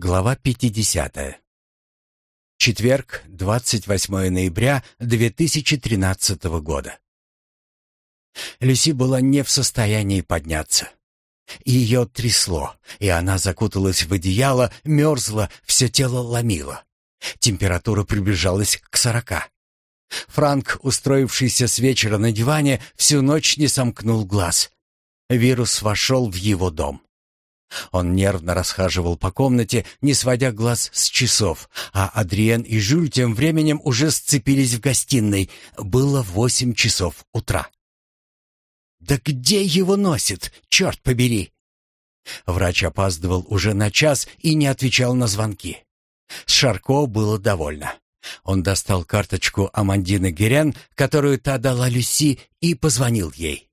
Глава 50. Четверг, 28 ноября 2013 года. Люси была не в состоянии подняться. Ее трясло, и она закуталась в одеяло, мерзла, все тело ломило. Температура приближалась к сорока. Франк, устроившийся с вечера на диване, всю ночь не сомкнул глаз. Вирус вошел в его дом. Он нервно расхаживал по комнате, не сводя глаз с часов, а Адриен и Жюль тем временем уже сцепились в гостиной. Было восемь часов утра. «Да где его носит, черт побери!» Врач опаздывал уже на час и не отвечал на звонки. С Шарко было довольно. Он достал карточку Амандины Герен, которую та дала Люси, и позвонил ей.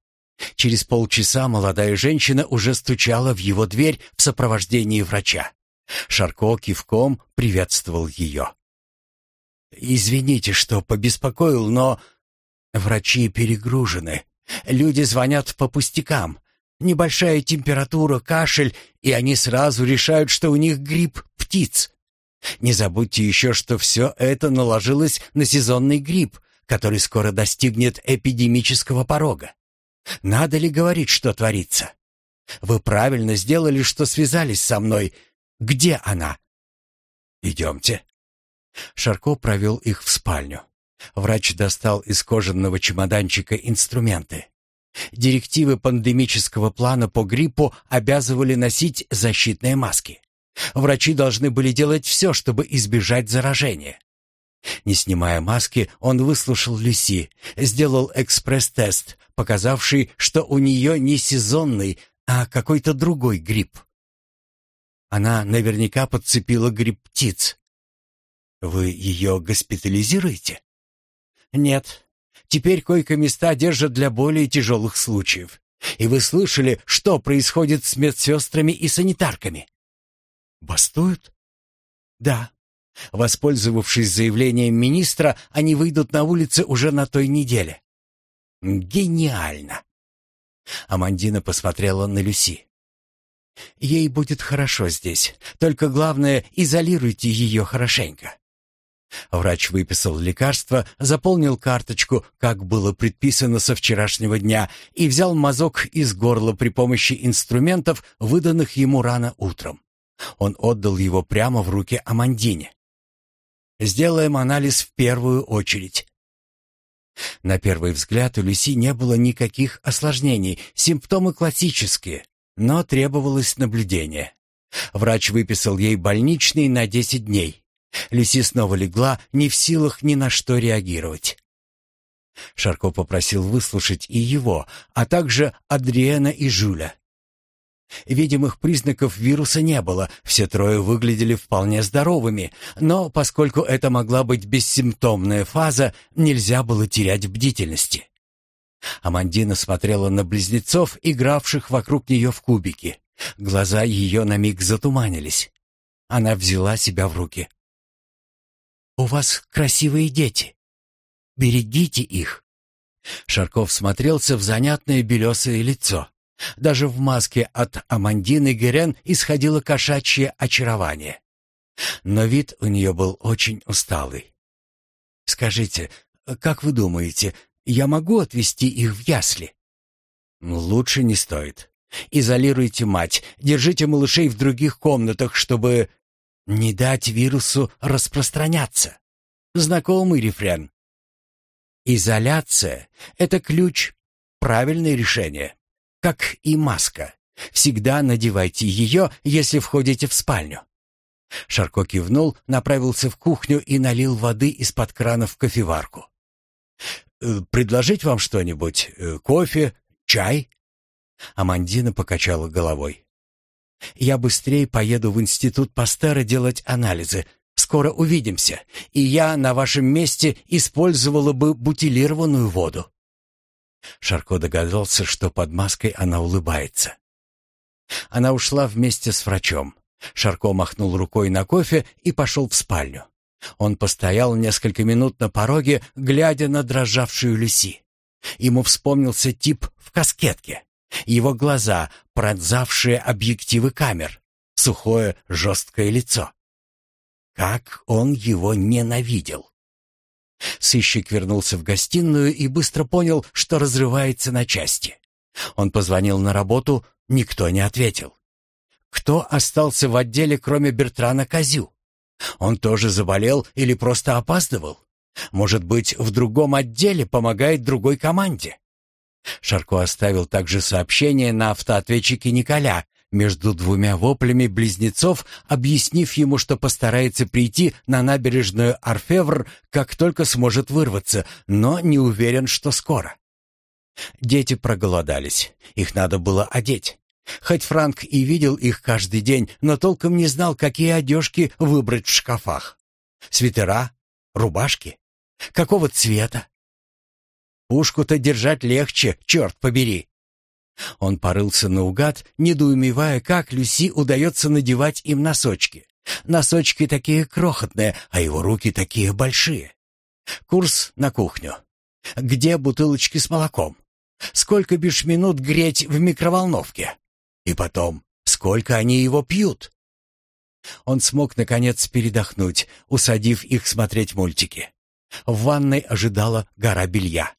Через полчаса молодая женщина уже стучала в его дверь в сопровождении врача. Шарко кивком приветствовал ее. «Извините, что побеспокоил, но врачи перегружены. Люди звонят по пустякам. Небольшая температура, кашель, и они сразу решают, что у них грипп птиц. Не забудьте еще, что все это наложилось на сезонный грипп, который скоро достигнет эпидемического порога. Надо ли говорить, что творится? Вы правильно сделали, что связались со мной. Где она? Идемте. Шарко провел их в спальню. Врач достал из кожаного чемоданчика инструменты. Директивы пандемического плана по гриппу обязывали носить защитные маски. Врачи должны были делать все, чтобы избежать заражения. Не снимая маски, он выслушал Люси, сделал экспресс-тест, показавший, что у нее не сезонный, а какой-то другой грипп. Она наверняка подцепила грипп птиц. Вы ее госпитализируете? Нет. Теперь койко-места держат для более тяжелых случаев. И вы слышали, что происходит с медсестрами и санитарками? Бастуют? Да. Воспользовавшись заявлением министра, они выйдут на улицы уже на той неделе. Гениально. Амандина посмотрела на Люси. Ей будет хорошо здесь. Только главное, изолируйте ее хорошенько. Врач выписал лекарство, заполнил карточку, как было предписано со вчерашнего дня, и взял мазок из горла при помощи инструментов, выданных ему рано утром. Он отдал его прямо в руки Амандине. Сделаем анализ в первую очередь. На первый взгляд у Люси не было никаких осложнений, симптомы классические, но требовалось наблюдение. Врач выписал ей больничный на 10 дней. Люси снова легла, не в силах ни на что реагировать. Шарко попросил выслушать и его, а также Адриена и Жюля. Видимых признаков вируса не было, все трое выглядели вполне здоровыми, но поскольку это могла быть бессимптомная фаза, нельзя было терять бдительности. Амандина смотрела на близнецов, игравших вокруг нее в кубики. Глаза ее на миг затуманились. Она взяла себя в руки. «У вас красивые дети. Берегите их». Шарков смотрелся в занятное белесое лицо. Даже в маске от Амандины Герен исходило кошачье очарование. Но вид у нее был очень усталый. «Скажите, как вы думаете, я могу отвезти их в ясли?» «Лучше не стоит. Изолируйте мать, держите малышей в других комнатах, чтобы не дать вирусу распространяться. Знакомый рефрен. Изоляция — это ключ, правильное решение как и маска. Всегда надевайте ее, если входите в спальню». Шарко кивнул, направился в кухню и налил воды из-под крана в кофеварку. «Э, «Предложить вам что-нибудь? Э, кофе? Чай?» Амандина покачала головой. «Я быстрее поеду в институт Пастера делать анализы. Скоро увидимся, и я на вашем месте использовала бы бутилированную воду». Шарко догадался, что под маской она улыбается. Она ушла вместе с врачом. Шарко махнул рукой на кофе и пошел в спальню. Он постоял несколько минут на пороге, глядя на дрожавшую Люси. Ему вспомнился тип в каскетке. Его глаза, пронзавшие объективы камер. сухое, жесткое лицо. Как он его ненавидел! Сыщик вернулся в гостиную и быстро понял, что разрывается на части. Он позвонил на работу, никто не ответил. Кто остался в отделе, кроме Бертрана Козю? Он тоже заболел или просто опаздывал? Может быть, в другом отделе помогает другой команде? Шарко оставил также сообщение на автоответчике Николя между двумя воплями близнецов, объяснив ему, что постарается прийти на набережную Арфевр, как только сможет вырваться, но не уверен, что скоро. Дети проголодались, их надо было одеть. Хоть Франк и видел их каждый день, но толком не знал, какие одежки выбрать в шкафах. Свитера? Рубашки? Какого цвета? Пушку-то держать легче, черт побери. Он порылся наугад, недоумевая, как Люси удается надевать им носочки. Носочки такие крохотные, а его руки такие большие. Курс на кухню. Где бутылочки с молоком? Сколько бишь минут греть в микроволновке? И потом, сколько они его пьют? Он смог, наконец, передохнуть, усадив их смотреть мультики. В ванной ожидала гора белья.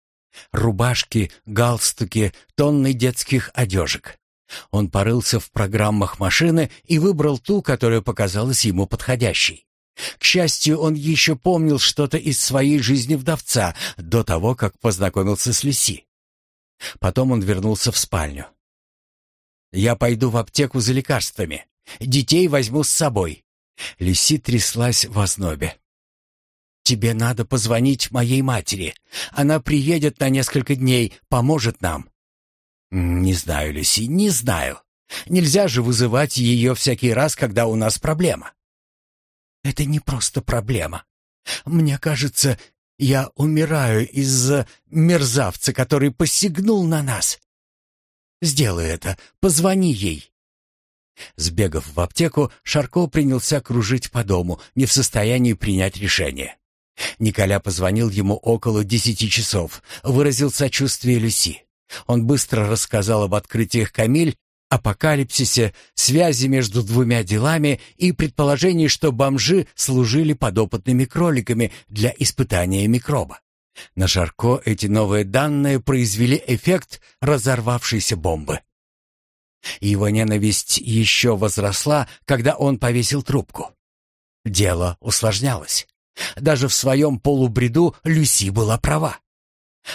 Рубашки, галстуки, тонны детских одежек. Он порылся в программах машины и выбрал ту, которая показалась ему подходящей. К счастью, он еще помнил что-то из своей жизни вдовца до того, как познакомился с Люси. Потом он вернулся в спальню. Я пойду в аптеку за лекарствами. Детей возьму с собой. Люси тряслась в ознобе. Тебе надо позвонить моей матери. Она приедет на несколько дней, поможет нам. Не знаю, Люси, не знаю. Нельзя же вызывать ее всякий раз, когда у нас проблема. Это не просто проблема. Мне кажется, я умираю из-за мерзавца, который посягнул на нас. Сделай это, позвони ей». Сбегав в аптеку, Шарко принялся кружить по дому, не в состоянии принять решение. Николя позвонил ему около десяти часов, выразил сочувствие Люси. Он быстро рассказал об открытиях Камиль, апокалипсисе, связи между двумя делами и предположении, что бомжи служили подопытными кроликами для испытания микроба. На Жарко эти новые данные произвели эффект разорвавшейся бомбы. Его ненависть еще возросла, когда он повесил трубку. Дело усложнялось. Даже в своем полубреду Люси была права.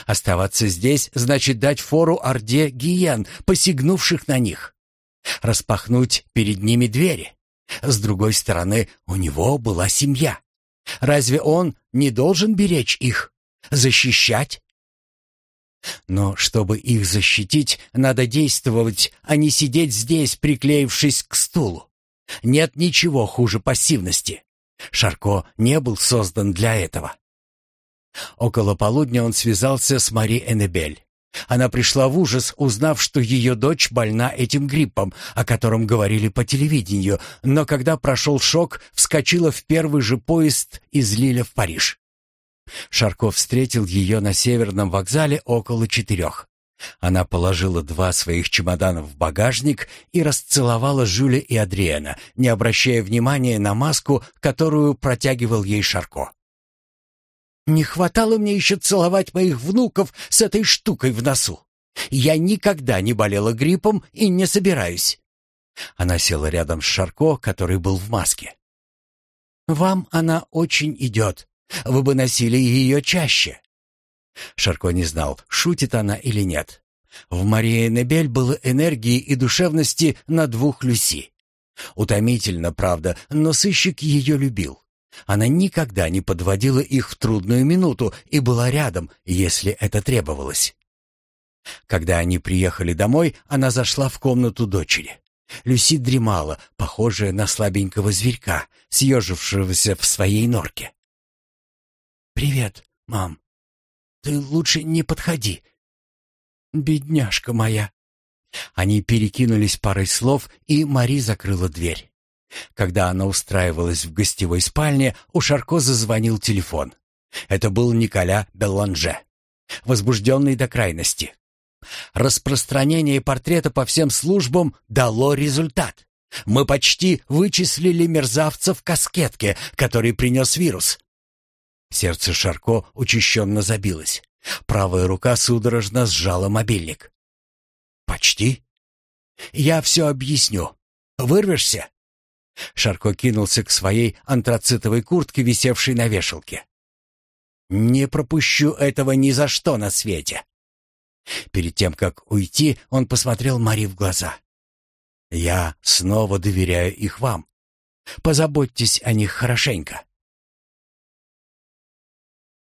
Оставаться здесь значит дать фору орде гиен, посягнувших на них. Распахнуть перед ними двери. С другой стороны, у него была семья. Разве он не должен беречь их? защищать. Но чтобы их защитить, надо действовать, а не сидеть здесь, приклеившись к стулу. Нет ничего хуже пассивности. Шарко не был создан для этого. Около полудня он связался с Мари Эннебель. Она пришла в ужас, узнав, что ее дочь больна этим гриппом, о котором говорили по телевидению, но когда прошел шок, вскочила в первый же поезд из Лиля в Париж. Шарков встретил ее на северном вокзале около четырех. Она положила два своих чемодана в багажник и расцеловала Жюля и Адриена, не обращая внимания на маску, которую протягивал ей Шарко. «Не хватало мне еще целовать моих внуков с этой штукой в носу. Я никогда не болела гриппом и не собираюсь». Она села рядом с Шарко, который был в маске. «Вам она очень идет», вы бы носили ее чаще». Шарко не знал, шутит она или нет. В Марии Небель было энергии и душевности на двух Люси. Утомительно, правда, но сыщик ее любил. Она никогда не подводила их в трудную минуту и была рядом, если это требовалось. Когда они приехали домой, она зашла в комнату дочери. Люси дремала, похожая на слабенького зверька, съежившегося в своей норке. «Привет, мам. Ты лучше не подходи. Бедняжка моя». Они перекинулись парой слов, и Мари закрыла дверь. Когда она устраивалась в гостевой спальне, у Шарко зазвонил телефон. Это был Николя Белланже, возбужденный до крайности. Распространение портрета по всем службам дало результат. Мы почти вычислили мерзавца в каскетке, который принес вирус. Сердце Шарко учащенно забилось. Правая рука судорожно сжала мобильник. «Почти? Я все объясню. Вырвешься?» Шарко кинулся к своей антрацитовой куртке, висевшей на вешалке. «Не пропущу этого ни за что на свете!» Перед тем, как уйти, он посмотрел Мари в глаза. «Я снова доверяю их вам. Позаботьтесь о них хорошенько.